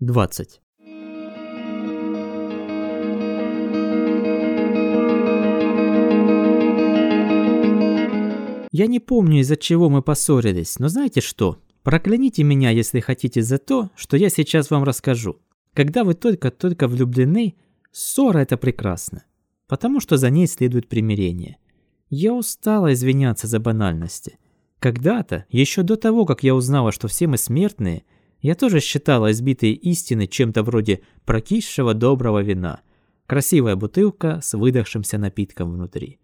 20. Я не помню, из-за чего мы поссорились, но знаете что? Прокляните меня, если хотите, за то, что я сейчас вам расскажу. Когда вы только-только влюблены, ссора – это прекрасно, потому что за ней следует примирение. Я устала извиняться за банальности. Когда-то, еще до того, как я узнала, что все мы смертные – я тоже считала избитые истины чем-то вроде прокисшего доброго вина. Красивая бутылка с выдохшимся напитком внутри.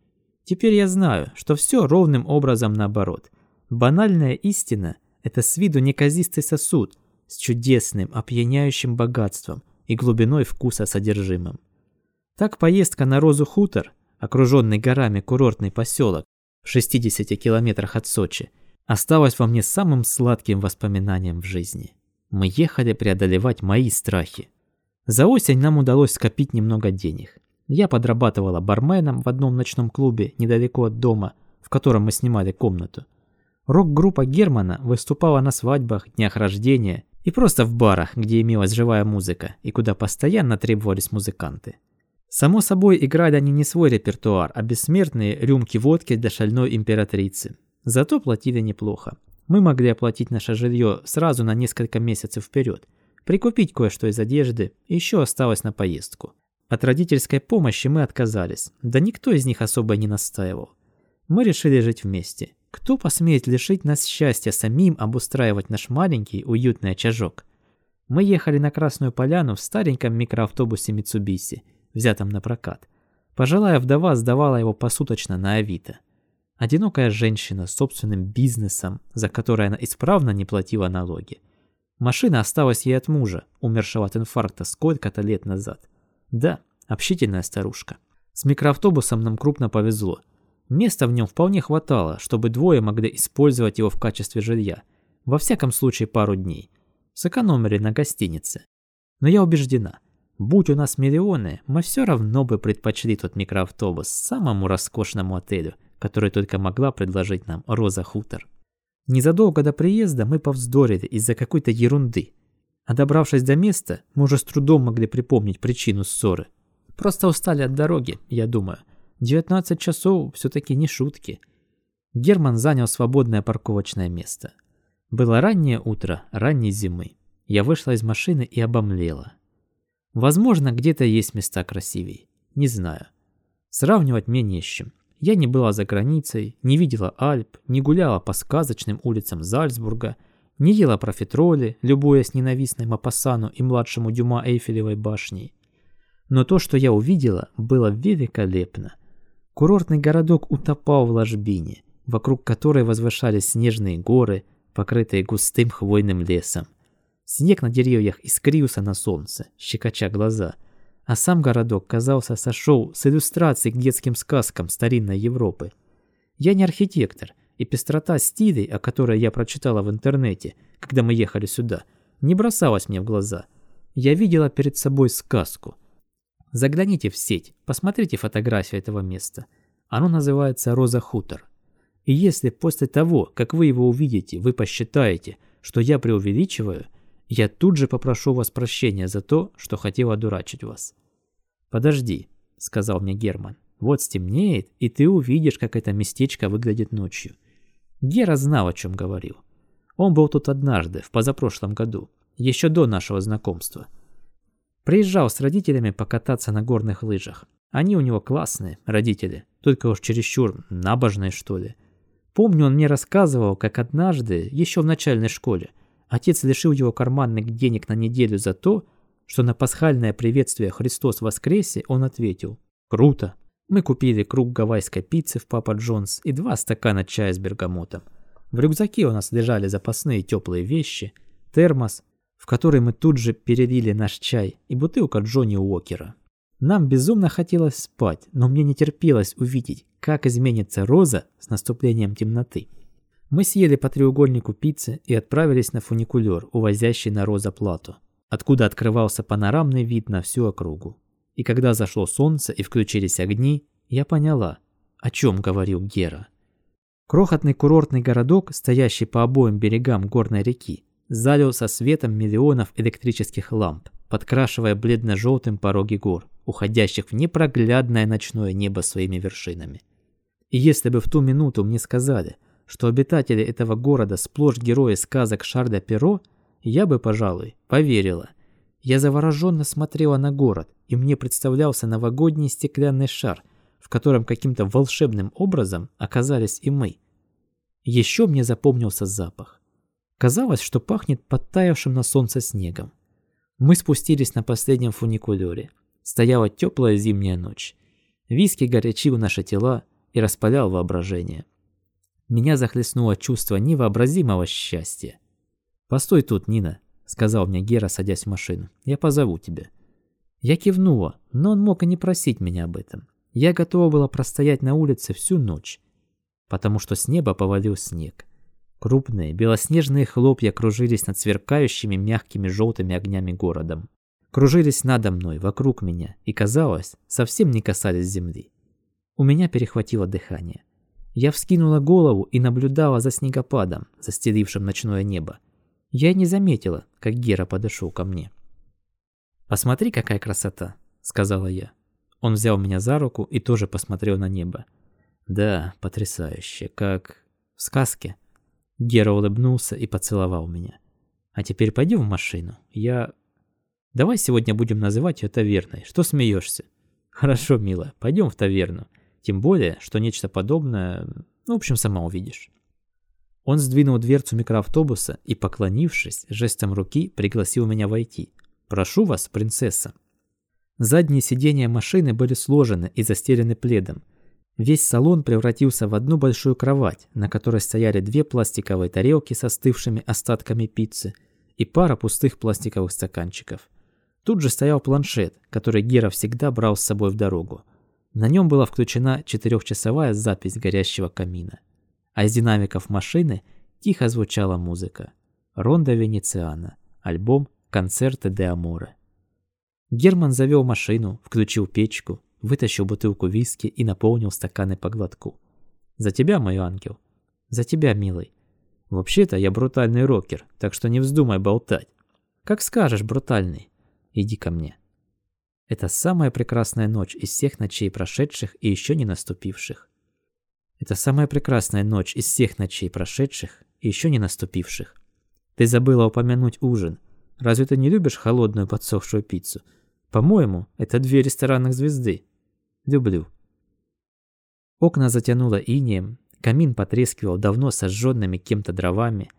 Теперь я знаю, что все ровным образом наоборот. Банальная истина – это с виду неказистый сосуд с чудесным, опьяняющим богатством и глубиной вкуса содержимым. Так поездка на Розу хутор, окруженный горами курортный поселок в 60 километрах от Сочи, осталась во мне самым сладким воспоминанием в жизни. Мы ехали преодолевать мои страхи. За осень нам удалось скопить немного денег. Я подрабатывала барменом в одном ночном клубе недалеко от дома, в котором мы снимали комнату. Рок-группа Германа выступала на свадьбах, днях рождения и просто в барах, где имелась живая музыка и куда постоянно требовались музыканты. Само собой, играли они не свой репертуар, а бессмертные рюмки водки для шальной императрицы. Зато платили неплохо. Мы могли оплатить наше жилье сразу на несколько месяцев вперед, прикупить кое-что из одежды, еще осталось на поездку. От родительской помощи мы отказались, да никто из них особо не настаивал. Мы решили жить вместе. Кто посмеет лишить нас счастья самим обустраивать наш маленький уютный очажок? Мы ехали на Красную Поляну в стареньком микроавтобусе Митсубиси, взятом на прокат. Пожилая вдова сдавала его посуточно на Авито. Одинокая женщина с собственным бизнесом, за который она исправно не платила налоги. Машина осталась ей от мужа, умершего от инфаркта сколько-то лет назад. Да, общительная старушка. С микроавтобусом нам крупно повезло. Места в нем вполне хватало, чтобы двое могли использовать его в качестве жилья. Во всяком случае пару дней. Сэкономили на гостинице. Но я убеждена, будь у нас миллионы, мы все равно бы предпочли тот микроавтобус самому роскошному отелю, который только могла предложить нам Роза Хутор. Незадолго до приезда мы повздорили из-за какой-то ерунды. А добравшись до места, мы уже с трудом могли припомнить причину ссоры. Просто устали от дороги, я думаю. 19 часов все-таки не шутки. Герман занял свободное парковочное место. Было раннее утро, ранней зимы. Я вышла из машины и обомлела. Возможно, где-то есть места красивее. Не знаю. Сравнивать мне не с чем. Я не была за границей, не видела Альп, не гуляла по сказочным улицам Зальцбурга, не ела профитроли, любуясь ненавистной Мапассану и младшему Дюма Эйфелевой башней. Но то, что я увидела, было великолепно. Курортный городок утопал в ложбине, вокруг которой возвышались снежные горы, покрытые густым хвойным лесом. Снег на деревьях искрился на солнце, щекоча глаза – а сам городок, казался, сошел с иллюстраций к детским сказкам старинной Европы. Я не архитектор, и пестрота стилей, о которой я прочитала в интернете, когда мы ехали сюда, не бросалась мне в глаза. Я видела перед собой сказку. Загляните в сеть, посмотрите фотографию этого места. Оно называется «Роза Хутор». И если после того, как вы его увидите, вы посчитаете, что я преувеличиваю – я тут же попрошу вас прощения за то, что хотел одурачить вас. Подожди, сказал мне Герман. Вот стемнеет, и ты увидишь, как это местечко выглядит ночью. Гера знал, о чем говорил. Он был тут однажды, в позапрошлом году, еще до нашего знакомства. Приезжал с родителями покататься на горных лыжах. Они у него классные, родители, только уж чересчур набожные, что ли. Помню, он мне рассказывал, как однажды, еще в начальной школе, Отец лишил его карманных денег на неделю за то, что на пасхальное приветствие «Христос воскресе» он ответил «Круто!». Мы купили круг гавайской пиццы в Папа Джонс и два стакана чая с бергамотом. В рюкзаке у нас лежали запасные теплые вещи, термос, в который мы тут же перелили наш чай, и бутылка Джонни Уокера. Нам безумно хотелось спать, но мне не терпелось увидеть, как изменится Роза с наступлением темноты. Мы съели по треугольнику пиццы и отправились на фуникулер, увозящий на Роза-Плату, откуда открывался панорамный вид на всю округу. И когда зашло солнце и включились огни, я поняла, о чем говорил Гера. Крохотный курортный городок, стоящий по обоим берегам горной реки, залился светом миллионов электрических ламп, подкрашивая бледно-желтым пороги гор, уходящих в непроглядное ночное небо своими вершинами. И если бы в ту минуту мне сказали, что обитатели этого города сплошь герои сказок Шарля Перо, я бы, пожалуй, поверила. Я завороженно смотрела на город, и мне представлялся новогодний стеклянный шар, в котором каким-то волшебным образом оказались и мы. Еще мне запомнился запах. Казалось, что пахнет подтаявшим на солнце снегом. Мы спустились на последнем фуникулёре. Стояла теплая зимняя ночь. Виски горячил наши тела и распалял воображение. Меня захлестнуло чувство невообразимого счастья. «Постой тут, Нина», — сказал мне Гера, садясь в машину. «Я позову тебя». Я кивнула, но он мог и не просить меня об этом. Я готова была простоять на улице всю ночь, потому что с неба повалил снег. Крупные белоснежные хлопья кружились над сверкающими мягкими желтыми огнями городом. Кружились надо мной, вокруг меня, и, казалось, совсем не касались земли. У меня перехватило дыхание. Я вскинула голову и наблюдала за снегопадом, застелившим ночное небо. Я не заметила, как Гера подошел ко мне. «Посмотри, какая красота!» — сказала я. Он взял меня за руку и тоже посмотрел на небо. «Да, потрясающе, как в сказке». Гера улыбнулся и поцеловал меня. «А теперь пойдем в машину. Я... Давай сегодня будем называть ее таверной. Что смеешься?» «Хорошо, милая, пойдем в таверну. Тем более, что нечто подобное... Ну, в общем, сама увидишь». Он сдвинул дверцу микроавтобуса и, поклонившись, жестом руки пригласил меня войти. «Прошу вас, принцесса». Задние сиденья машины были сложены и застелены пледом, Весь салон превратился в одну большую кровать, на которой стояли две пластиковые тарелки с остывшими остатками пиццы и пара пустых пластиковых стаканчиков. Тут же стоял планшет, который Гера всегда брал с собой в дорогу. На нем была включена четырехчасовая запись горящего камина. А из динамиков машины тихо звучала музыка. Ронда Венециана. Альбом «Концерты де Аморе». Герман завел машину, включил печку, вытащил бутылку виски и наполнил стаканы по глотку. «За тебя, мой ангел!» «За тебя, милый!» «Вообще-то я брутальный рокер, так что не вздумай болтать!» «Как скажешь, брутальный!» «Иди ко мне!» Это самая прекрасная ночь из всех ночей прошедших и еще не наступивших. Это самая прекрасная ночь из всех ночей прошедших и еще не наступивших. Ты забыла упомянуть ужин. Разве ты не любишь холодную подсохшую пиццу? По-моему, это две ресторанных звезды. Люблю. Окна затянуло инеем, камин потрескивал давно сожженными кем-то дровами.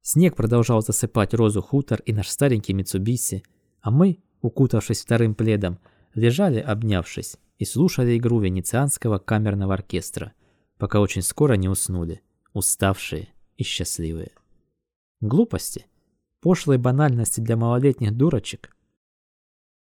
Снег продолжал засыпать розу хутор и наш старенький Митсубиси, а мы, укутавшись вторым пледом, лежали, обнявшись, и слушали игру венецианского камерного оркестра, пока очень скоро не уснули, уставшие и счастливые. Глупости, пошлые банальности для малолетних дурочек –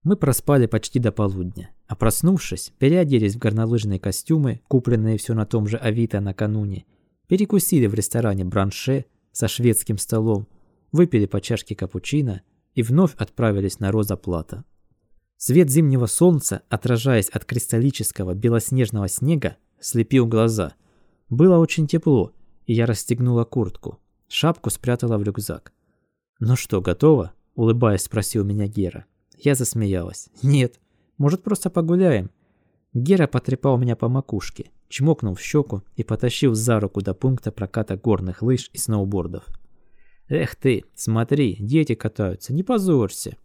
мы проспали почти до полудня, а проснувшись, переоделись в горнолыжные костюмы, купленные все на том же Авито накануне, перекусили в ресторане Бранше со шведским столом, выпили по чашке капучино и вновь отправились на Роза Плата. Свет зимнего солнца, отражаясь от кристаллического белоснежного снега, слепил глаза. Было очень тепло, и я расстегнула куртку. Шапку спрятала в рюкзак. «Ну что, готово?» – улыбаясь, спросил меня Гера. Я засмеялась. «Нет, может, просто погуляем?» Гера потрепал меня по макушке, чмокнул в щеку и потащил за руку до пункта проката горных лыж и сноубордов. «Эх ты, смотри, дети катаются, не позорься!»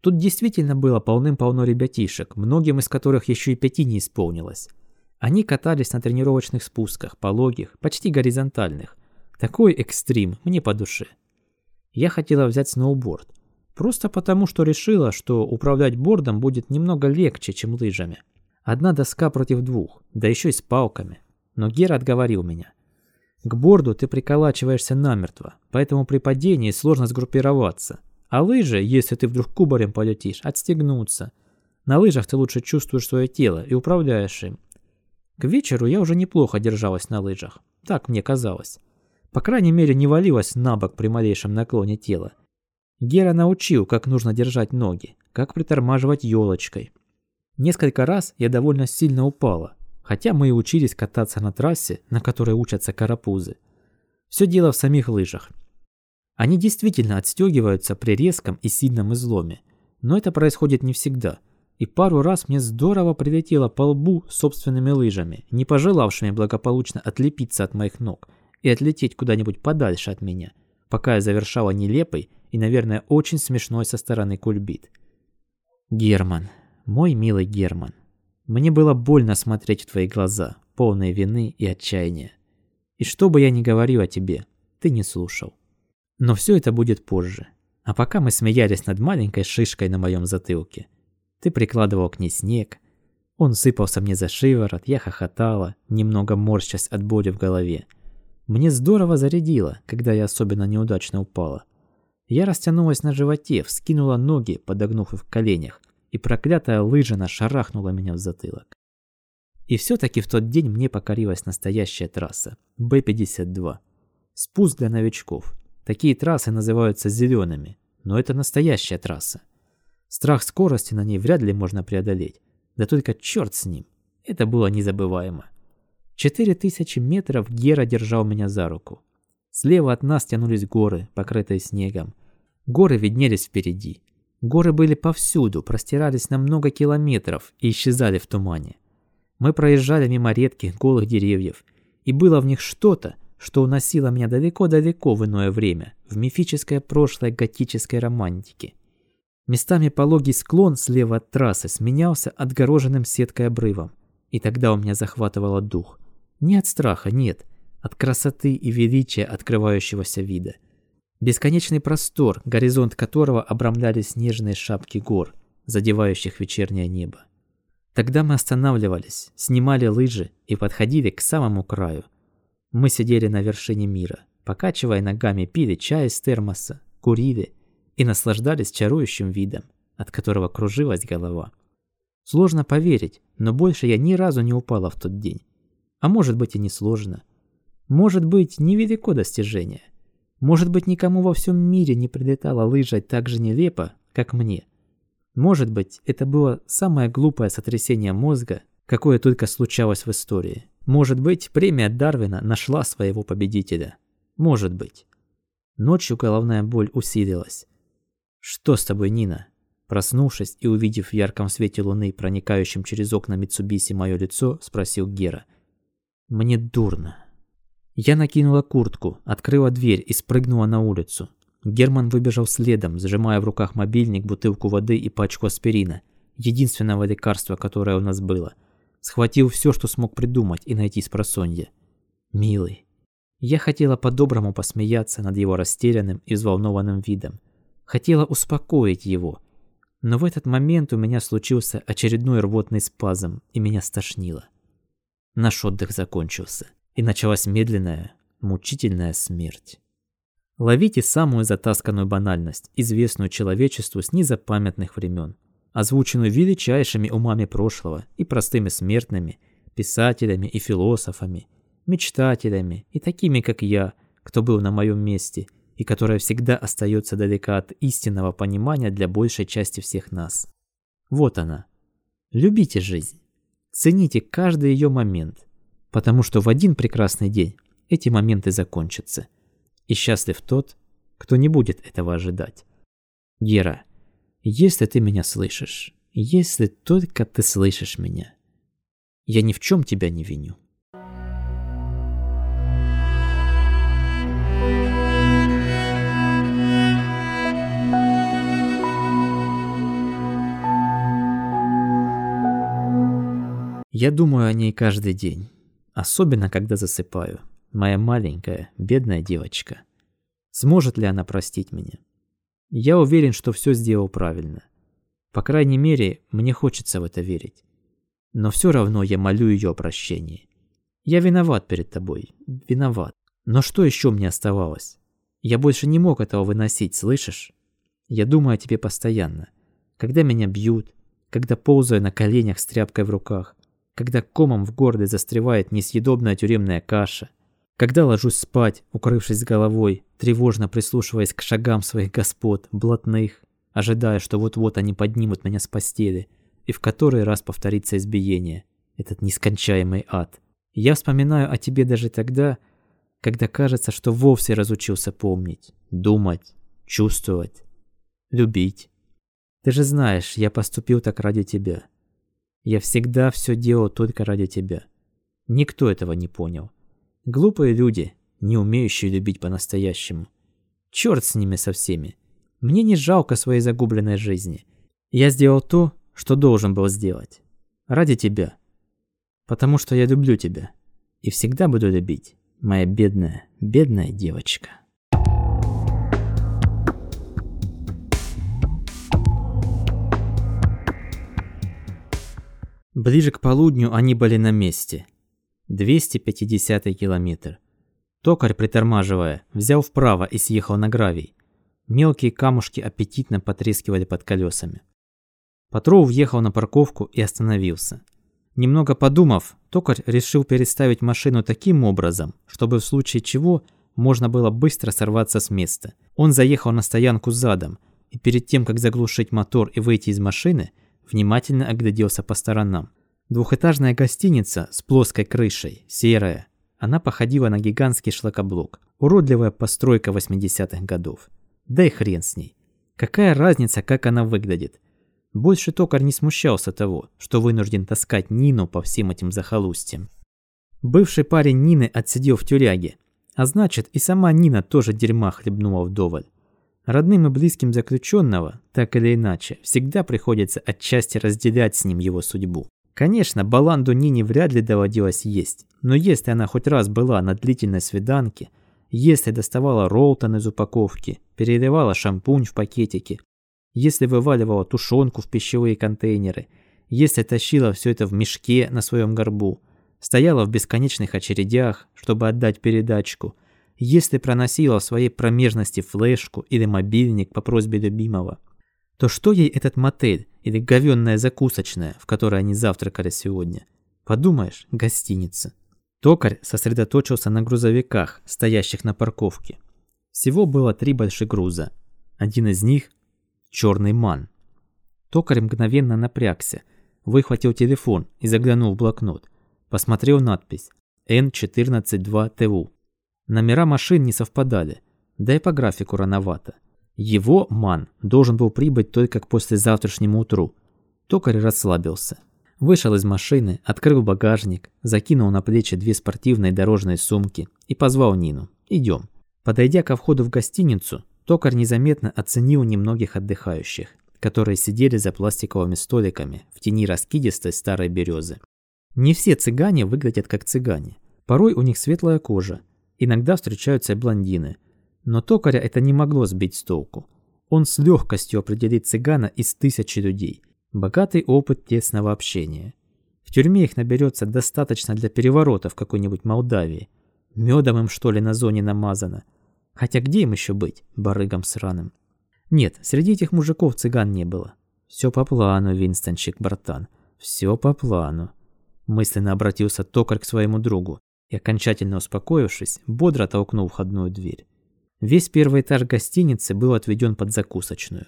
Тут действительно было полным-полно ребятишек, многим из которых еще и пяти не исполнилось. Они катались на тренировочных спусках, пологих, почти горизонтальных. Такой экстрим мне по душе. Я хотела взять сноуборд, Просто потому, что решила, что управлять бордом будет немного легче, чем лыжами. Одна доска против двух, да еще и с палками. Но Гера отговорил меня. К борду ты приколачиваешься намертво, поэтому при падении сложно сгруппироваться. А лыжи, если ты вдруг кубарем полетишь, отстегнутся. На лыжах ты лучше чувствуешь свое тело и управляешь им. К вечеру я уже неплохо держалась на лыжах. Так мне казалось. По крайней мере, не валилась на бок при малейшем наклоне тела Гера научил, как нужно держать ноги, как притормаживать елочкой. Несколько раз я довольно сильно упала, хотя мы и учились кататься на трассе, на которой учатся карапузы. Все дело в самих лыжах. Они действительно отстегиваются при резком и сильном изломе, но это происходит не всегда. И пару раз мне здорово прилетело по лбу собственными лыжами, не пожелавшими благополучно отлепиться от моих ног и отлететь куда-нибудь подальше от меня, пока я завершала нелепый и, наверное, очень смешной со стороны кульбит. Герман, мой милый Герман, мне было больно смотреть в твои глаза, полные вины и отчаяния. И что бы я ни говорил о тебе, ты не слушал. Но все это будет позже. А пока мы смеялись над маленькой шишкой на моем затылке, ты прикладывал к ней снег, он сыпался мне за шиворот, я хохотала, немного морщась от боли в голове. Мне здорово зарядило, когда я особенно неудачно упала. Я растянулась на животе, вскинула ноги, подогнув их в коленях, и проклятая лыжина шарахнула меня в затылок. И все-таки в тот день мне покорилась настоящая трасса – Б-52. Спуск для новичков. Такие трассы называются зелеными, но это настоящая трасса. Страх скорости на ней вряд ли можно преодолеть. Да только черт с ним. Это было незабываемо. Четыре тысячи метров Гера держал меня за руку. Слева от нас тянулись горы, покрытые снегом. Горы виднелись впереди. Горы были повсюду, простирались на много километров и исчезали в тумане. Мы проезжали мимо редких голых деревьев, и было в них что-то, что уносило меня далеко-далеко в иное время, в мифическое прошлое готической романтики. Местами пологий склон слева от трассы сменялся отгороженным сеткой обрывом, и тогда у меня захватывало дух. Не от страха, нет, от красоты и величия открывающегося вида. Бесконечный простор, горизонт которого обрамляли снежные шапки гор, задевающих вечернее небо. Тогда мы останавливались, снимали лыжи и подходили к самому краю. Мы сидели на вершине мира, покачивая ногами, пили чай из термоса, курили и наслаждались чарующим видом, от которого кружилась голова. Сложно поверить, но больше я ни разу не упала в тот день. А может быть и не сложно. Может быть, невелико достижение. Может быть, никому во всем мире не прилетала лыжа так же нелепо, как мне. Может быть, это было самое глупое сотрясение мозга, какое только случалось в истории. Может быть, премия Дарвина нашла своего победителя. Может быть. Ночью головная боль усилилась. «Что с тобой, Нина?» Проснувшись и увидев в ярком свете луны, проникающем через окна Митсубиси мое лицо, спросил Гера. «Мне дурно». Я накинула куртку, открыла дверь и спрыгнула на улицу. Герман выбежал следом, зажимая в руках мобильник, бутылку воды и пачку аспирина, единственного лекарства, которое у нас было. Схватил все, что смог придумать и найти с просонья. Милый. Я хотела по-доброму посмеяться над его растерянным и взволнованным видом. Хотела успокоить его. Но в этот момент у меня случился очередной рвотный спазм, и меня стошнило. Наш отдых закончился, и началась медленная, мучительная смерть. Ловите самую затасканную банальность, известную человечеству с незапамятных времен, озвученную величайшими умами прошлого и простыми смертными, писателями и философами, мечтателями и такими, как я, кто был на моем месте и которая всегда остается далека от истинного понимания для большей части всех нас. Вот она. Любите жизнь. Цените каждый ее момент, потому что в один прекрасный день эти моменты закончатся – и счастлив тот, кто не будет этого ожидать. Гера, если ты меня слышишь, если только ты слышишь меня, я ни в чем тебя не виню. Я думаю о ней каждый день, особенно когда засыпаю моя маленькая, бедная девочка. Сможет ли она простить меня? Я уверен, что все сделал правильно. По крайней мере, мне хочется в это верить. Но все равно я молю ее о прощении. Я виноват перед тобой, виноват. Но что еще мне оставалось? Я больше не мог этого выносить, слышишь? Я думаю о тебе постоянно. Когда меня бьют, когда ползаю на коленях с тряпкой в руках, когда комом в горле застревает несъедобная тюремная каша – когда ложусь спать, укрывшись головой, тревожно прислушиваясь к шагам своих господ, блатных, ожидая, что вот-вот они поднимут меня с постели, и в который раз повторится избиение, этот нескончаемый ад. Я вспоминаю о тебе даже тогда, когда кажется, что вовсе разучился помнить, думать, чувствовать, любить. Ты же знаешь, я поступил так ради тебя. Я всегда все делал только ради тебя. Никто этого не понял. Глупые люди, не умеющие любить по-настоящему. Черт с ними со всеми. Мне не жалко своей загубленной жизни. Я сделал то, что должен был сделать. Ради тебя. Потому что я люблю тебя. И всегда буду любить, моя бедная, бедная девочка. Ближе к полудню они были на месте. 250 километр. Токарь, притормаживая, взял вправо и съехал на гравий. Мелкие камушки аппетитно потрескивали под колесами. Патрол въехал на парковку и остановился. Немного подумав, токарь решил переставить машину таким образом, чтобы в случае чего можно было быстро сорваться с места. Он заехал на стоянку задом и перед тем, как заглушить мотор и выйти из машины, внимательно огляделся по сторонам. Двухэтажная гостиница с плоской крышей, серая. Она походила на гигантский шлакоблок. Уродливая постройка 80-х годов. Да и хрен с ней. Какая разница, как она выглядит? Больше токарь не смущался того, что вынужден таскать Нину по всем этим захолустьям. Бывший парень Нины отсидел в тюряге, а значит и сама Нина тоже дерьма хлебнула вдоволь. Родным и близким заключенного, так или иначе, всегда приходится отчасти разделять с ним его судьбу. Конечно, Баланду Нине вряд ли доводилось есть, но если она хоть раз была на длительной свиданке, если доставала роллтон из упаковки, переливала шампунь в пакетике, если вываливала тушенку в пищевые контейнеры, если тащила все это в мешке на своем горбу, стояла в бесконечных очередях, чтобы отдать передачку, если проносила в своей промежности флешку или мобильник по просьбе любимого, то что ей этот мотель или говенная закусочная, в которой они завтракали сегодня? Подумаешь, гостиница. Токарь сосредоточился на грузовиках, стоящих на парковке. Всего было три больших груза. Один из них – черный ман. Токарь мгновенно напрягся, выхватил телефон и заглянул в блокнот. Посмотрел надпись Н142ТУ. Номера машин не совпадали, да и по графику рановато. Его ман должен был прибыть только к послезавтрашнему утру. Токарь расслабился. Вышел из машины, открыл багажник, закинул на плечи две спортивные дорожные сумки и позвал Нину. «Идем». Подойдя ко входу в гостиницу, токарь незаметно оценил немногих отдыхающих, которые сидели за пластиковыми столиками в тени раскидистой старой березы. Не все цыгане выглядят как цыгане. Порой у них светлая кожа, иногда встречаются блондины. Но токаря это не могло сбить с толку. Он с легкостью определит цыгана из тысячи людей – Богатый опыт тесного общения. В тюрьме их наберется достаточно для переворота в какой-нибудь Молдавии. Медом им что ли на зоне намазано. Хотя где им еще быть, барыгам сраным? Нет, среди этих мужиков цыган не было. Все по плану, Винстончик, братан. Все по плану. Мысленно обратился токарь к своему другу и, окончательно успокоившись, бодро толкнул входную дверь. Весь первый этаж гостиницы был отведен под закусочную.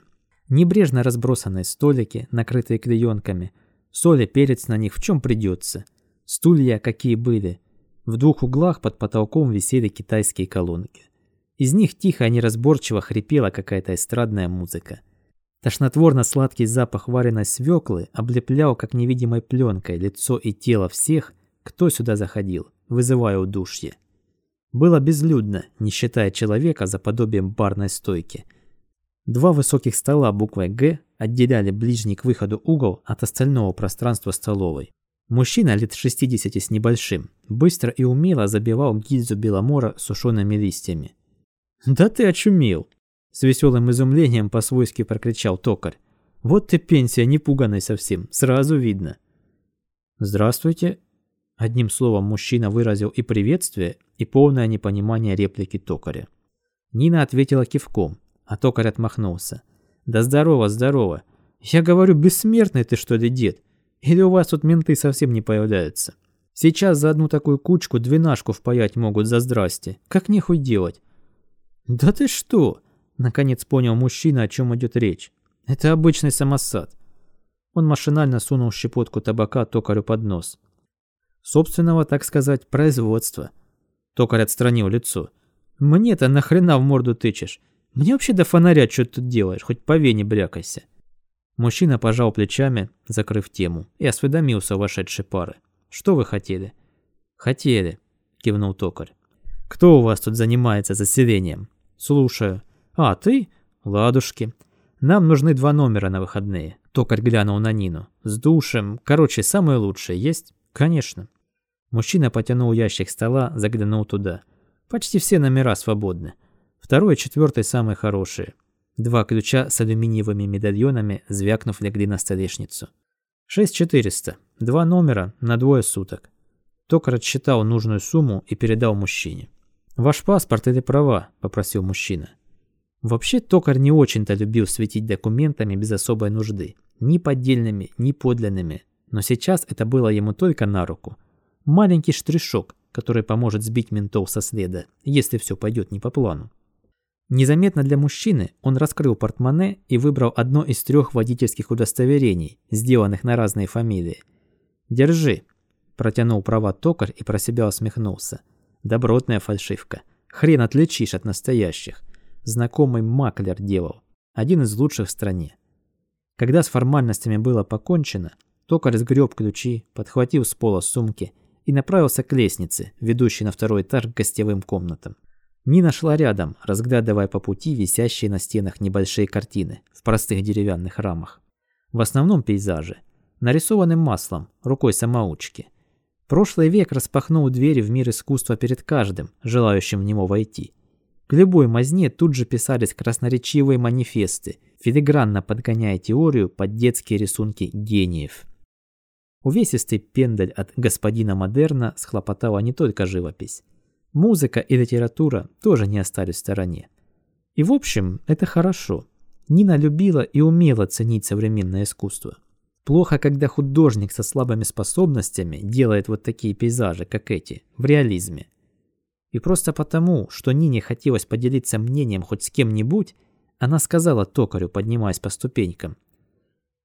Небрежно разбросанные столики, накрытые клеенками, соль и перец на них в чем придется. Стулья какие были. В двух углах под потолком висели китайские колонки. Из них тихо и неразборчиво хрипела какая-то эстрадная музыка. Тошнотворно-сладкий запах вареной свеклы облеплял как невидимой пленкой лицо и тело всех, кто сюда заходил, вызывая удушье. Было безлюдно, не считая человека за подобием барной стойки – Два высоких стола буквой «Г» отделяли ближний к выходу угол от остального пространства столовой. Мужчина лет 60 с небольшим быстро и умело забивал гильзу беломора сушеными листьями. «Да ты очумел!» С веселым изумлением по-свойски прокричал токарь. «Вот ты пенсия, не пуганый совсем, сразу видно». «Здравствуйте!» Одним словом мужчина выразил и приветствие, и полное непонимание реплики токаря. Нина ответила кивком, а токарь отмахнулся. «Да здорово, здорово. Я говорю, бессмертный ты что ли, дед? Или у вас тут менты совсем не появляются? Сейчас за одну такую кучку двенашку впаять могут за здрасте. Как нехуй делать?» «Да ты что?» Наконец понял мужчина, о чем идет речь. «Это обычный самосад». Он машинально сунул щепотку табака токарю под нос. Собственного, так сказать, производства. Токарь отстранил лицо. «Мне-то нахрена в морду тычешь? Мне вообще до фонаря что тут делаешь, хоть по вене брякайся». Мужчина пожал плечами, закрыв тему, и осведомился у вошедшей пары. «Что вы хотели?» «Хотели», – кивнул токарь. «Кто у вас тут занимается заселением?» «Слушаю». «А, ты?» «Ладушки. Нам нужны два номера на выходные». Токарь глянул на Нину. «С душем. Короче, самое лучшее есть?» «Конечно». Мужчина потянул ящик стола, заглянул туда. Почти все номера свободны. Второй и четвертый самые хорошие. Два ключа с алюминиевыми медальонами, звякнув, легли на столешницу. Шесть четыреста. Два номера на двое суток. Токар отсчитал нужную сумму и передал мужчине. «Ваш паспорт или права?» – попросил мужчина. Вообще токарь не очень-то любил светить документами без особой нужды. Ни поддельными, ни подлинными. Но сейчас это было ему только на руку. Маленький штришок, который поможет сбить ментов со следа, если все пойдет не по плану. Незаметно для мужчины он раскрыл портмоне и выбрал одно из трех водительских удостоверений, сделанных на разные фамилии. «Держи», – протянул права токарь и про себя усмехнулся. «Добротная фальшивка. Хрен отличишь от настоящих. Знакомый маклер делал. Один из лучших в стране». Когда с формальностями было покончено, токарь сгреб ключи, подхватил с пола сумки и направился к лестнице, ведущей на второй этаж к гостевым комнатам. Нина шла рядом, разглядывая по пути висящие на стенах небольшие картины в простых деревянных рамах. В основном пейзажи, нарисованным маслом, рукой самоучки. Прошлый век распахнул двери в мир искусства перед каждым, желающим в него войти. К любой мазне тут же писались красноречивые манифесты, филигранно подгоняя теорию под детские рисунки гениев. Увесистый пендель от господина Модерна схлопотала не только живопись. Музыка и литература тоже не остались в стороне. И в общем, это хорошо. Нина любила и умела ценить современное искусство. Плохо, когда художник со слабыми способностями делает вот такие пейзажи, как эти, в реализме. И просто потому, что Нине хотелось поделиться мнением хоть с кем-нибудь, она сказала токарю, поднимаясь по ступенькам.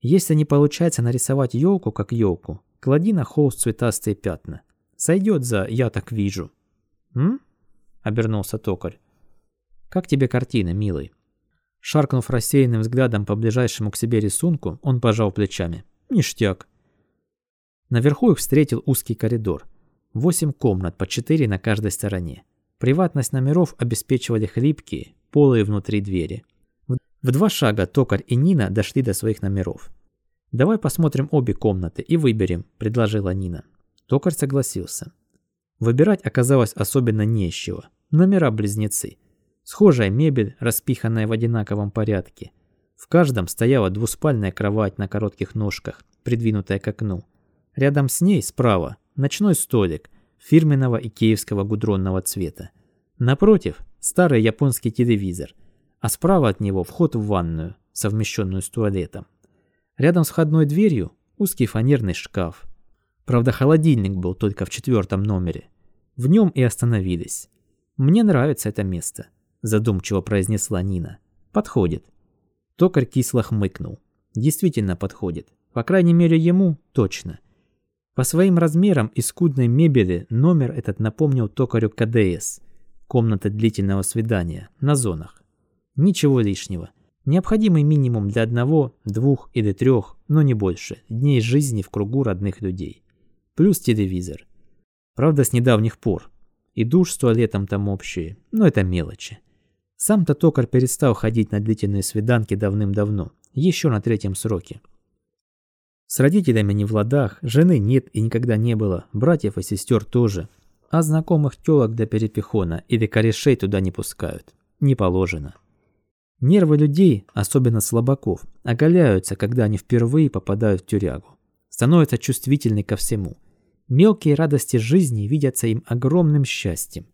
«Если не получается нарисовать елку как елку, клади на холст цветастые пятна. Сойдет за «я так вижу». «М?» — обернулся токарь. «Как тебе картина, милый?» Шаркнув рассеянным взглядом по ближайшему к себе рисунку, он пожал плечами. «Ништяк». Наверху их встретил узкий коридор. Восемь комнат, по четыре на каждой стороне. Приватность номеров обеспечивали хлипкие, полые внутри двери. В два шага токарь и Нина дошли до своих номеров. «Давай посмотрим обе комнаты и выберем», – предложила Нина. Токарь согласился. Выбирать оказалось особенно нечего. Номера-близнецы. Схожая мебель, распиханная в одинаковом порядке. В каждом стояла двуспальная кровать на коротких ножках, придвинутая к окну. Рядом с ней, справа, ночной столик фирменного икеевского гудронного цвета. Напротив, старый японский телевизор, а справа от него вход в ванную, совмещенную с туалетом. Рядом с входной дверью узкий фанерный шкаф, Правда, холодильник был только в четвертом номере. В нем и остановились. «Мне нравится это место», – задумчиво произнесла Нина. «Подходит». Токарь кисло хмыкнул. «Действительно подходит. По крайней мере, ему точно». По своим размерам и скудной мебели номер этот напомнил токарю КДС. Комната длительного свидания, на зонах. Ничего лишнего. Необходимый минимум для одного, двух или трех, но не больше, дней жизни в кругу родных людей плюс телевизор. Правда, с недавних пор. И душ с туалетом там общие, но это мелочи. Сам-то токарь перестал ходить на длительные свиданки давным-давно, еще на третьем сроке. С родителями не в ладах, жены нет и никогда не было, братьев и сестер тоже. А знакомых тёлок до перепихона или корешей туда не пускают. Не положено. Нервы людей, особенно слабаков, оголяются, когда они впервые попадают в тюрягу. Становятся чувствительны ко всему – Мелкие радости жизни видятся им огромным счастьем.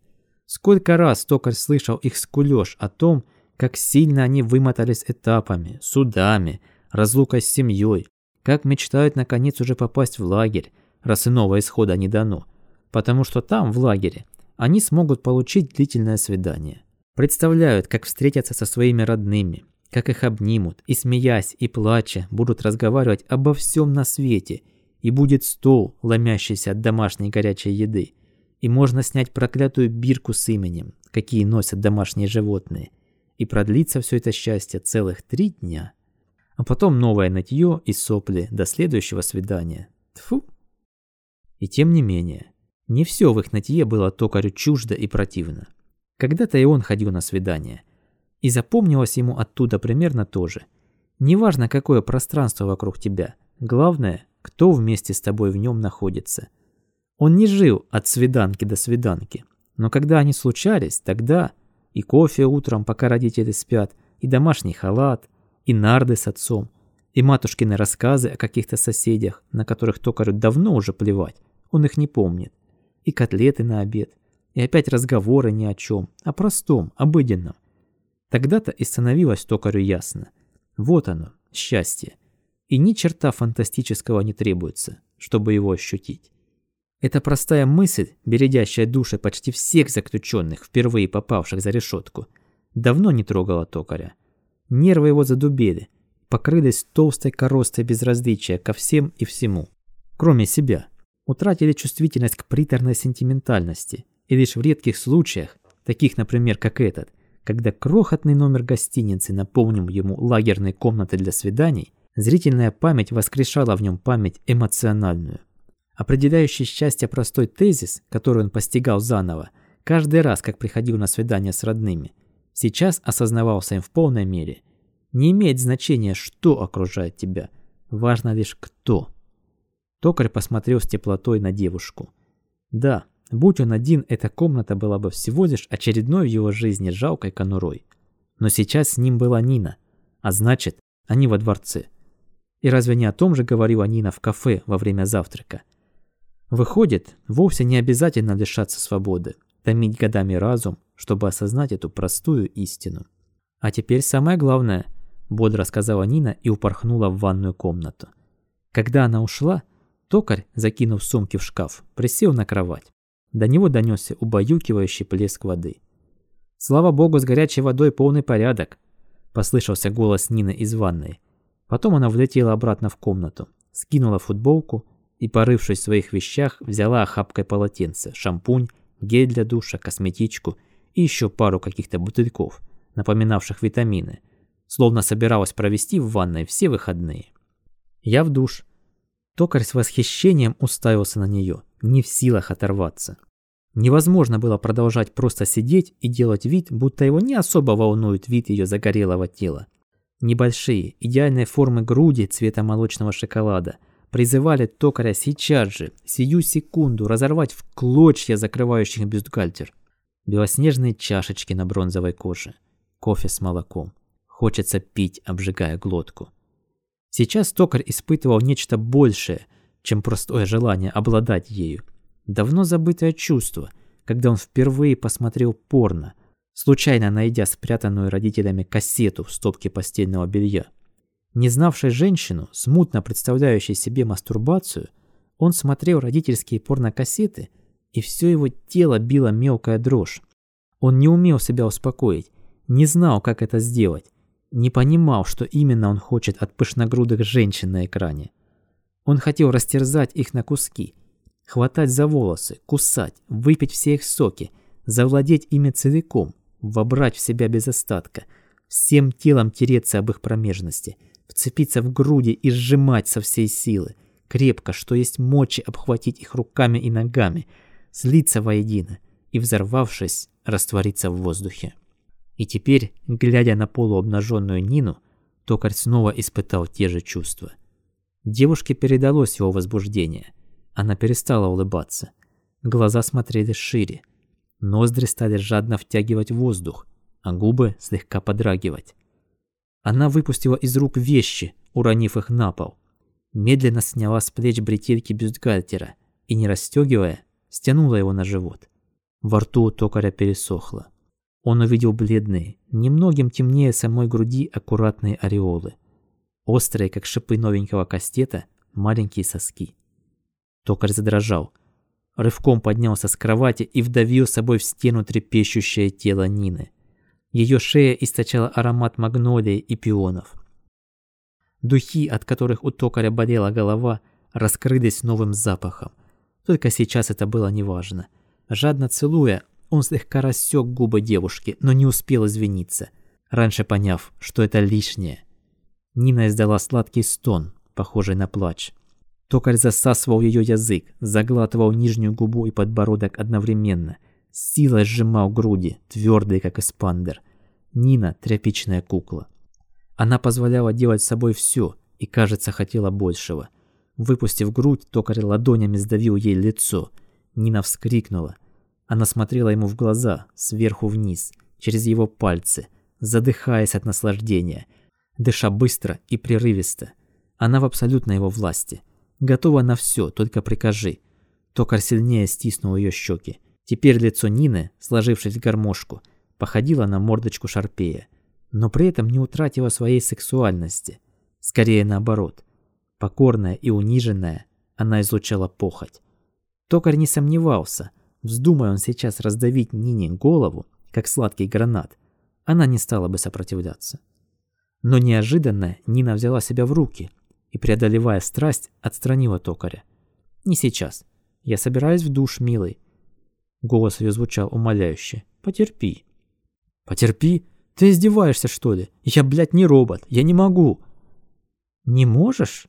Сколько раз токарь слышал их скулёж о том, как сильно они вымотались этапами, судами, разлукой с семьей, как мечтают наконец уже попасть в лагерь, раз иного исхода не дано, потому что там, в лагере, они смогут получить длительное свидание. Представляют, как встретятся со своими родными, как их обнимут и, смеясь и плача, будут разговаривать обо всем на свете – и будет стол, ломящийся от домашней горячей еды. И можно снять проклятую бирку с именем, какие носят домашние животные. И продлится все это счастье целых три дня. А потом новое нытье и сопли до следующего свидания. Тфу. И тем не менее, не все в их нытье было токарю чуждо и противно. Когда-то и он ходил на свидание. И запомнилось ему оттуда примерно то же. Неважно, какое пространство вокруг тебя. Главное, кто вместе с тобой в нем находится. Он не жил от свиданки до свиданки. Но когда они случались, тогда и кофе утром, пока родители спят, и домашний халат, и нарды с отцом, и матушкины рассказы о каких-то соседях, на которых токарю давно уже плевать, он их не помнит, и котлеты на обед, и опять разговоры ни о чем, о простом, обыденном. Тогда-то и становилось токарю ясно. Вот оно, счастье. И ни черта фантастического не требуется, чтобы его ощутить. Эта простая мысль, бередящая души почти всех заключенных, впервые попавших за решетку, давно не трогала токаря. Нервы его задубели, покрылись толстой коростой безразличия ко всем и всему, кроме себя. Утратили чувствительность к приторной сентиментальности, и лишь в редких случаях, таких, например, как этот, когда крохотный номер гостиницы наполнил ему лагерной комнаты для свиданий, зрительная память воскрешала в нем память эмоциональную. Определяющий счастье простой тезис, который он постигал заново, каждый раз, как приходил на свидание с родными, сейчас осознавался им в полной мере. Не имеет значения, что окружает тебя, важно лишь кто. Токарь посмотрел с теплотой на девушку. Да, будь он один, эта комната была бы всего лишь очередной в его жизни жалкой конурой. Но сейчас с ним была Нина, а значит, они во дворце. И разве не о том же говорила Нина в кафе во время завтрака? Выходит, вовсе не обязательно лишаться свободы, томить годами разум, чтобы осознать эту простую истину. А теперь самое главное, бодро сказала Нина и упорхнула в ванную комнату. Когда она ушла, токарь, закинув сумки в шкаф, присел на кровать. До него донесся убаюкивающий плеск воды. «Слава богу, с горячей водой полный порядок», – послышался голос Нины из ванной. Потом она влетела обратно в комнату, скинула футболку и, порывшись в своих вещах, взяла охапкой полотенце, шампунь, гель для душа, косметичку и еще пару каких-то бутыльков, напоминавших витамины, словно собиралась провести в ванной все выходные. Я в душ. Токарь с восхищением уставился на нее, не в силах оторваться. Невозможно было продолжать просто сидеть и делать вид, будто его не особо волнует вид ее загорелого тела. Небольшие, идеальной формы груди цвета молочного шоколада – призывали токаря сейчас же, сию секунду, разорвать в клочья закрывающих бюстгальтер. Белоснежные чашечки на бронзовой коже. Кофе с молоком. Хочется пить, обжигая глотку. Сейчас токарь испытывал нечто большее, чем простое желание обладать ею. Давно забытое чувство, когда он впервые посмотрел порно, случайно найдя спрятанную родителями кассету в стопке постельного белья. Не знавший женщину, смутно представляющей себе мастурбацию, он смотрел родительские порнокассеты, и все его тело било мелкая дрожь. Он не умел себя успокоить, не знал, как это сделать, не понимал, что именно он хочет от пышногрудых женщин на экране. Он хотел растерзать их на куски, хватать за волосы, кусать, выпить все их соки, завладеть ими целиком, вобрать в себя без остатка, всем телом тереться об их промежности – вцепиться в груди и сжимать со всей силы, крепко, что есть мочи обхватить их руками и ногами, слиться воедино и, взорвавшись, раствориться в воздухе. И теперь, глядя на полуобнаженную Нину, токарь снова испытал те же чувства. Девушке передалось его возбуждение. Она перестала улыбаться. Глаза смотрели шире. Ноздри стали жадно втягивать воздух, а губы слегка подрагивать. Она выпустила из рук вещи, уронив их на пол. Медленно сняла с плеч бретельки бюстгальтера и, не расстегивая, стянула его на живот. Во рту у токаря пересохло. Он увидел бледные, немногим темнее самой груди аккуратные ореолы. Острые, как шипы новенького кастета, маленькие соски. Токарь задрожал. Рывком поднялся с кровати и вдавил собой в стену трепещущее тело Нины. Ее шея источала аромат магнолии и пионов. Духи, от которых у токаря болела голова, раскрылись новым запахом. Только сейчас это было неважно. Жадно целуя, он слегка рассек губы девушки, но не успел извиниться, раньше поняв, что это лишнее. Нина издала сладкий стон, похожий на плач. Токарь засасывал ее язык, заглатывал нижнюю губу и подбородок одновременно, силой сжимал груди, твердые, как эспандер. Нина – тряпичная кукла. Она позволяла делать с собой все и, кажется, хотела большего. Выпустив грудь, токарь ладонями сдавил ей лицо. Нина вскрикнула. Она смотрела ему в глаза, сверху вниз, через его пальцы, задыхаясь от наслаждения, дыша быстро и прерывисто. Она в абсолютной его власти. Готова на все, только прикажи. Токарь сильнее стиснул ее щеки. Теперь лицо Нины, сложившись в гармошку, походило на мордочку шарпея но при этом не утратила своей сексуальности. Скорее наоборот. Покорная и униженная, она излучала похоть. Токарь не сомневался, вздумая он сейчас раздавить Нине голову, как сладкий гранат, она не стала бы сопротивляться. Но неожиданно Нина взяла себя в руки и, преодолевая страсть, отстранила токаря. «Не сейчас. Я собираюсь в душ, милый». Голос ее звучал умоляюще. «Потерпи». «Потерпи? Ты издеваешься, что ли? Я, блядь, не робот. Я не могу. Не можешь?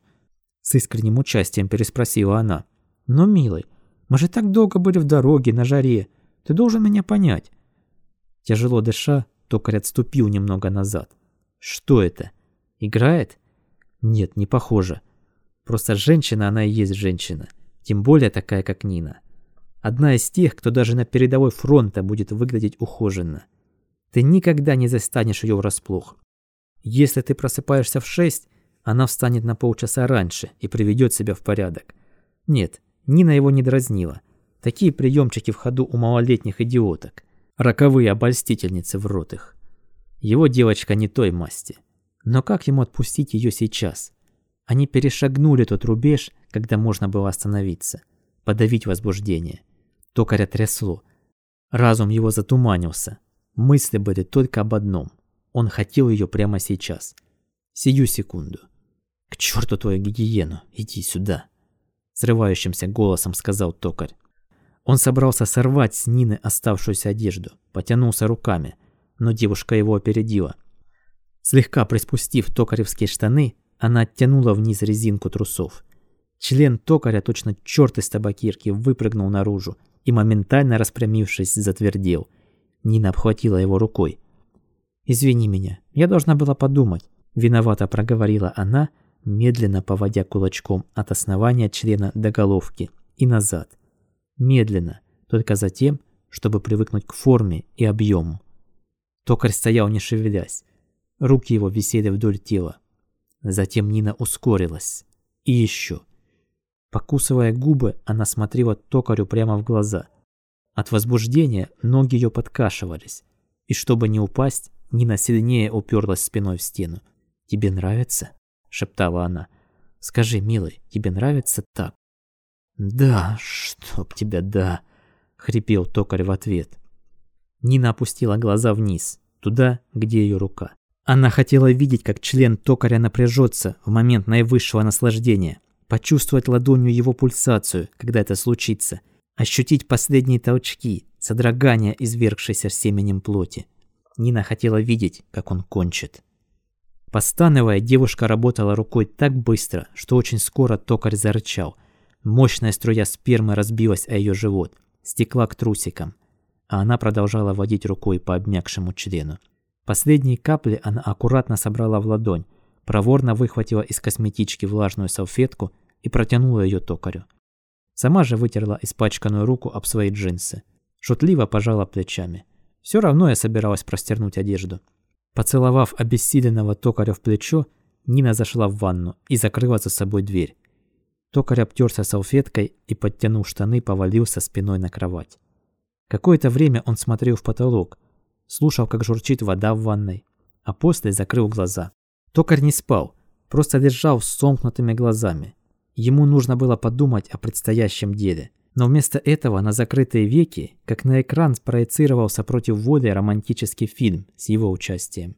С искренним участием переспросила она. Но, милый, мы же так долго были в дороге, на жаре. Ты должен меня понять. Тяжело дыша, токарь отступил немного назад. Что это? Играет? Нет, не похоже. Просто женщина она и есть женщина. Тем более такая, как Нина. Одна из тех, кто даже на передовой фронта будет выглядеть ухоженно. Ты никогда не застанешь ее врасплох. Если ты просыпаешься в 6, она встанет на полчаса раньше и приведет себя в порядок. Нет, Нина его не дразнила. Такие приемчики в ходу у малолетних идиоток. Роковые обольстительницы в рот их. Его девочка не той масти. Но как ему отпустить ее сейчас? Они перешагнули тот рубеж, когда можно было остановиться, подавить возбуждение. Токаря трясло. Разум его затуманился, Мысли были только об одном. Он хотел ее прямо сейчас. Сию секунду. «К черту твою гигиену! Иди сюда!» Срывающимся голосом сказал токарь. Он собрался сорвать с Нины оставшуюся одежду, потянулся руками, но девушка его опередила. Слегка приспустив токаревские штаны, она оттянула вниз резинку трусов. Член токаря, точно черт из табакирки, выпрыгнул наружу и, моментально распрямившись, затвердел – Нина обхватила его рукой. «Извини меня, я должна была подумать», – виновато проговорила она, медленно поводя кулачком от основания члена до головки и назад. Медленно, только затем, чтобы привыкнуть к форме и объему. Токарь стоял не шевелясь. Руки его висели вдоль тела. Затем Нина ускорилась. И еще. Покусывая губы, она смотрела токарю прямо в глаза – от возбуждения ноги ее подкашивались, и чтобы не упасть, Нина сильнее уперлась спиной в стену. «Тебе нравится?» – шептала она. «Скажи, милый, тебе нравится так?» «Да, чтоб тебя да!» – хрипел токарь в ответ. Нина опустила глаза вниз, туда, где ее рука. Она хотела видеть, как член токаря напряжется в момент наивысшего наслаждения, почувствовать ладонью его пульсацию, когда это случится – ощутить последние толчки, содрогания, извергшейся семенем плоти. Нина хотела видеть, как он кончит. Постановая, девушка работала рукой так быстро, что очень скоро токарь зарычал. Мощная струя спермы разбилась о ее живот, стекла к трусикам, а она продолжала водить рукой по обмякшему члену. Последние капли она аккуратно собрала в ладонь, проворно выхватила из косметички влажную салфетку и протянула ее токарю. Сама же вытерла испачканную руку об свои джинсы. Шутливо пожала плечами. Все равно я собиралась простернуть одежду. Поцеловав обессиленного токаря в плечо, Нина зашла в ванну и закрыла за собой дверь. Токарь обтерся салфеткой и, подтянув штаны, повалился спиной на кровать. Какое-то время он смотрел в потолок, слушал, как журчит вода в ванной, а после закрыл глаза. Токарь не спал, просто лежал с сомкнутыми глазами Ему нужно было подумать о предстоящем деле. Но вместо этого на закрытые веки, как на экран спроецировался против воли романтический фильм с его участием.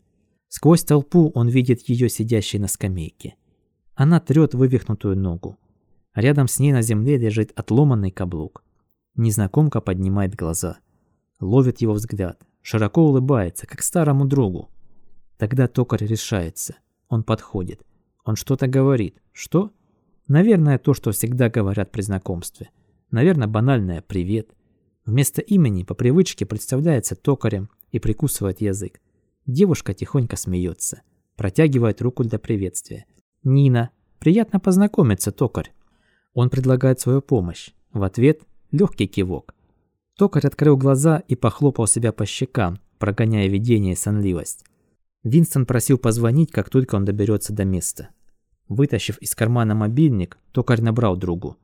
Сквозь толпу он видит ее сидящей на скамейке. Она трет вывихнутую ногу. Рядом с ней на земле лежит отломанный каблук. Незнакомка поднимает глаза. Ловит его взгляд. Широко улыбается, как старому другу. Тогда токарь решается. Он подходит. Он что-то говорит. Что? Наверное, то, что всегда говорят при знакомстве. Наверное, банальное «привет». Вместо имени по привычке представляется токарем и прикусывает язык. Девушка тихонько смеется, протягивает руку для приветствия. «Нина, приятно познакомиться, токарь». Он предлагает свою помощь. В ответ легкий кивок. Токарь открыл глаза и похлопал себя по щекам, прогоняя видение и сонливость. Винстон просил позвонить, как только он доберется до места. Вытащив из кармана мобильник, токарь набрал другу.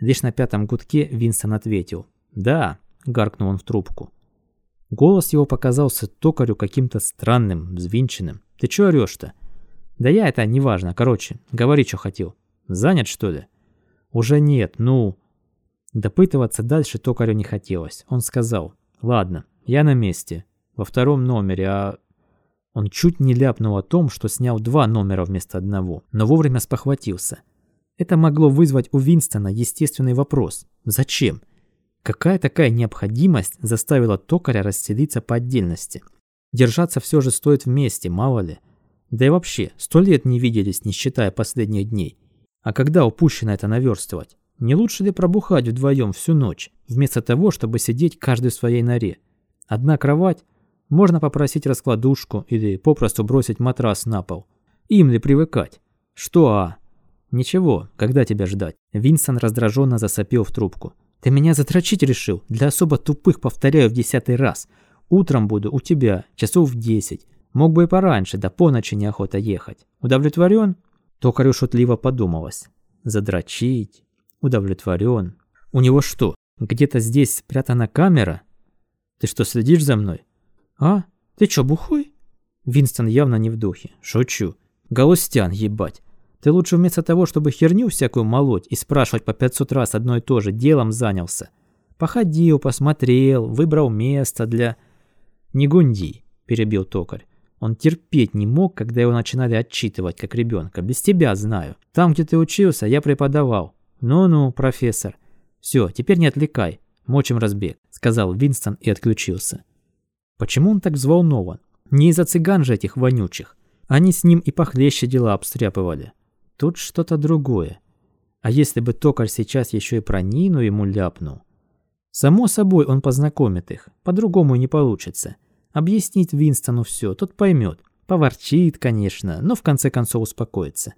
Лишь на пятом гудке Винстон ответил. «Да», – гаркнул он в трубку. Голос его показался токарю каким-то странным, взвинченным. «Ты чё орёшь-то?» «Да я это неважно. Короче, говори, что хотел. Занят, что ли?» «Уже нет, ну...» Допытываться дальше токарю не хотелось. Он сказал, «Ладно, я на месте. Во втором номере, а...» Он чуть не ляпнул о том, что снял два номера вместо одного, но вовремя спохватился. Это могло вызвать у Винстона естественный вопрос. Зачем? Какая такая необходимость заставила токаря расселиться по отдельности? Держаться все же стоит вместе, мало ли. Да и вообще, сто лет не виделись, не считая последних дней. А когда упущено это наверстывать? Не лучше ли пробухать вдвоем всю ночь, вместо того, чтобы сидеть каждый в своей норе? Одна кровать? Можно попросить раскладушку или попросту бросить матрас на пол. Им ли привыкать? Что, а? Ничего, когда тебя ждать? Винсон раздраженно засопел в трубку. Ты меня затрачить решил? Для особо тупых повторяю в десятый раз. Утром буду у тебя, часов в десять. Мог бы и пораньше, да по ночи неохота ехать. Удовлетворен? Токарю шутливо подумалось. Задрочить. Удовлетворен. У него что, где-то здесь спрятана камера? Ты что, следишь за мной? А? Ты чё, бухой? Винстон явно не в духе. Шучу. Галустян, ебать. Ты лучше вместо того, чтобы херню всякую молоть и спрашивать по 500 раз одно и то же, делом занялся. Походил, посмотрел, выбрал место для... Не гунди, перебил токарь. Он терпеть не мог, когда его начинали отчитывать, как ребенка. Без тебя знаю. Там, где ты учился, я преподавал. Ну-ну, профессор. Все, теперь не отвлекай. Мочим разбег, сказал Винстон и отключился. Почему он так взволнован? Не из-за цыган же этих вонючих. Они с ним и похлеще дела обстряпывали. Тут что-то другое. А если бы токарь сейчас еще и про Нину ему ляпнул? Само собой он познакомит их, по-другому не получится. Объяснить Винстону все, тот поймет. Поворчит, конечно, но в конце концов успокоится.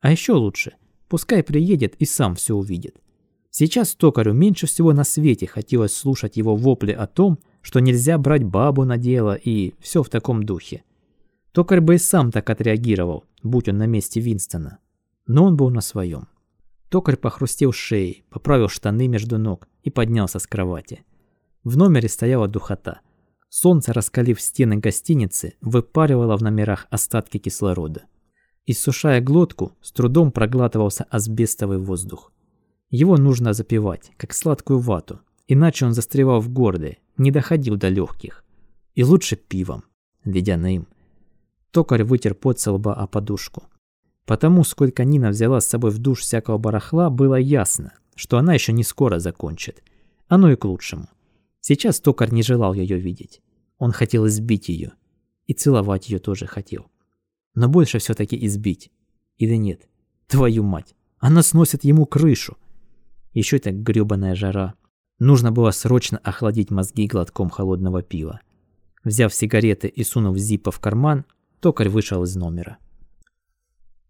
А еще лучше, пускай приедет и сам все увидит. Сейчас токарю меньше всего на свете хотелось слушать его вопли о том, что нельзя брать бабу на дело и все в таком духе. Токарь бы и сам так отреагировал, будь он на месте Винстона но он был на своем. Токарь похрустел шеей, поправил штаны между ног и поднялся с кровати. В номере стояла духота. Солнце, раскалив стены гостиницы, выпаривало в номерах остатки кислорода. Иссушая глотку, с трудом проглатывался асбестовый воздух. Его нужно запивать, как сладкую вату, иначе он застревал в горле, не доходил до легких. И лучше пивом, ледяным. Токарь вытер пот со лба о подушку. Потому, сколько Нина взяла с собой в душ всякого барахла, было ясно, что она еще не скоро закончит. Оно и к лучшему. Сейчас токарь не желал ее видеть. Он хотел избить ее. И целовать ее тоже хотел. Но больше все-таки избить. Или нет? Твою мать! Она сносит ему крышу. Еще эта грёбаная жара. Нужно было срочно охладить мозги глотком холодного пива. Взяв сигареты и сунув зипа в карман, токарь вышел из номера.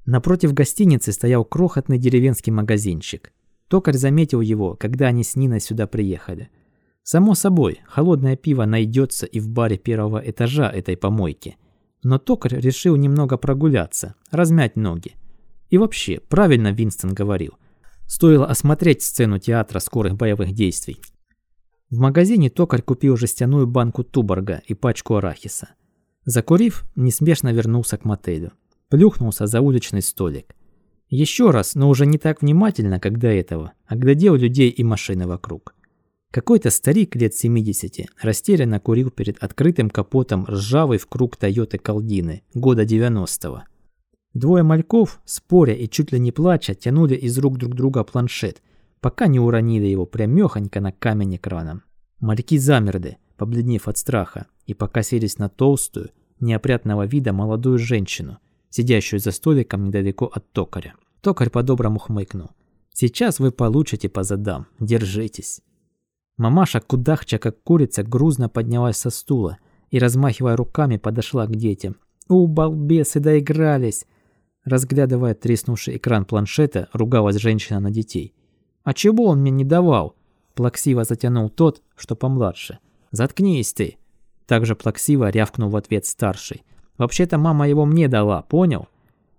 Напротив гостиницы стоял крохотный деревенский магазинчик. Токарь заметил его, когда они с Ниной сюда приехали. Само собой, холодное пиво найдется и в баре первого этажа этой помойки. Но токарь решил немного прогуляться, размять ноги. И вообще, правильно Винстон говорил. Стоило осмотреть сцену театра скорых боевых действий. В магазине токарь купил жестяную банку туборга и пачку арахиса. Закурив, неспешно вернулся к мотелю плюхнулся за уличный столик. Еще раз, но уже не так внимательно, как до этого, оглядел людей и машины вокруг. Какой-то старик лет 70 растерянно курил перед открытым капотом ржавый в круг Тойоты Калдины года 90-го. Двое мальков, споря и чуть ли не плача, тянули из рук друг друга планшет, пока не уронили его прямёхонько на камень экраном. Моряки замерли, побледнев от страха, и покосились на толстую, неопрятного вида молодую женщину, сидящую за столиком недалеко от токаря. Токарь по-доброму хмыкнул. «Сейчас вы получите по задам. Держитесь». Мамаша, кудахча как курица, грузно поднялась со стула и, размахивая руками, подошла к детям. «У, балбесы, доигрались!» Разглядывая треснувший экран планшета, ругалась женщина на детей. «А чего он мне не давал?» Плаксиво затянул тот, что помладше. «Заткнись ты!» Также плаксиво рявкнул в ответ старший. «Вообще-то мама его мне дала, понял?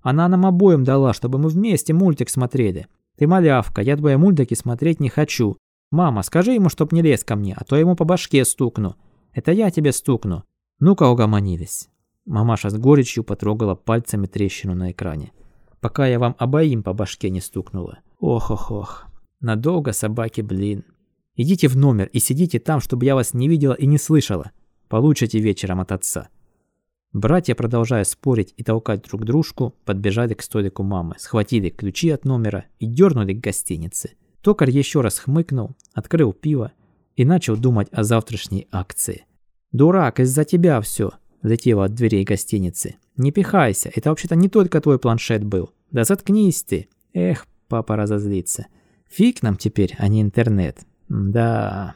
Она нам обоим дала, чтобы мы вместе мультик смотрели. Ты малявка, я твои мультики смотреть не хочу. Мама, скажи ему, чтоб не лез ко мне, а то ему по башке стукну. Это я тебе стукну. Ну-ка угомонились». Мамаша с горечью потрогала пальцами трещину на экране. «Пока я вам обоим по башке не стукнула. Ох-ох-ох. Надолго собаки, блин. Идите в номер и сидите там, чтобы я вас не видела и не слышала. Получите вечером от отца». Братья, продолжая спорить и толкать друг дружку, подбежали к столику мамы, схватили ключи от номера и дернули к гостинице. Токарь еще раз хмыкнул, открыл пиво и начал думать о завтрашней акции. «Дурак, из-за тебя все!» – летело от дверей гостиницы. «Не пихайся, это вообще-то не только твой планшет был. Да заткнись ты!» Эх, папа разозлится. Фиг нам теперь, а не интернет. Да...